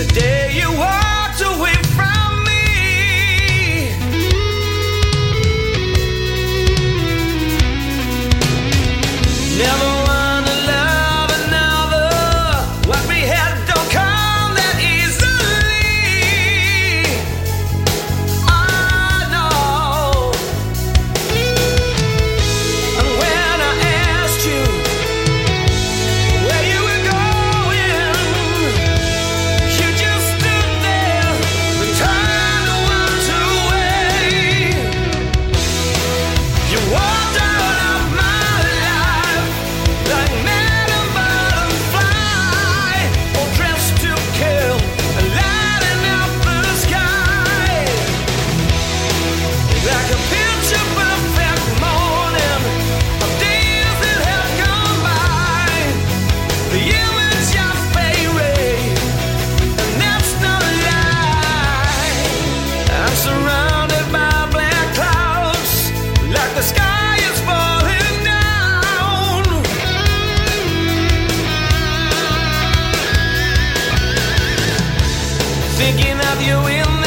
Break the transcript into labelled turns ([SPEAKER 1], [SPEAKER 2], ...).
[SPEAKER 1] the day you walk. thinking of you in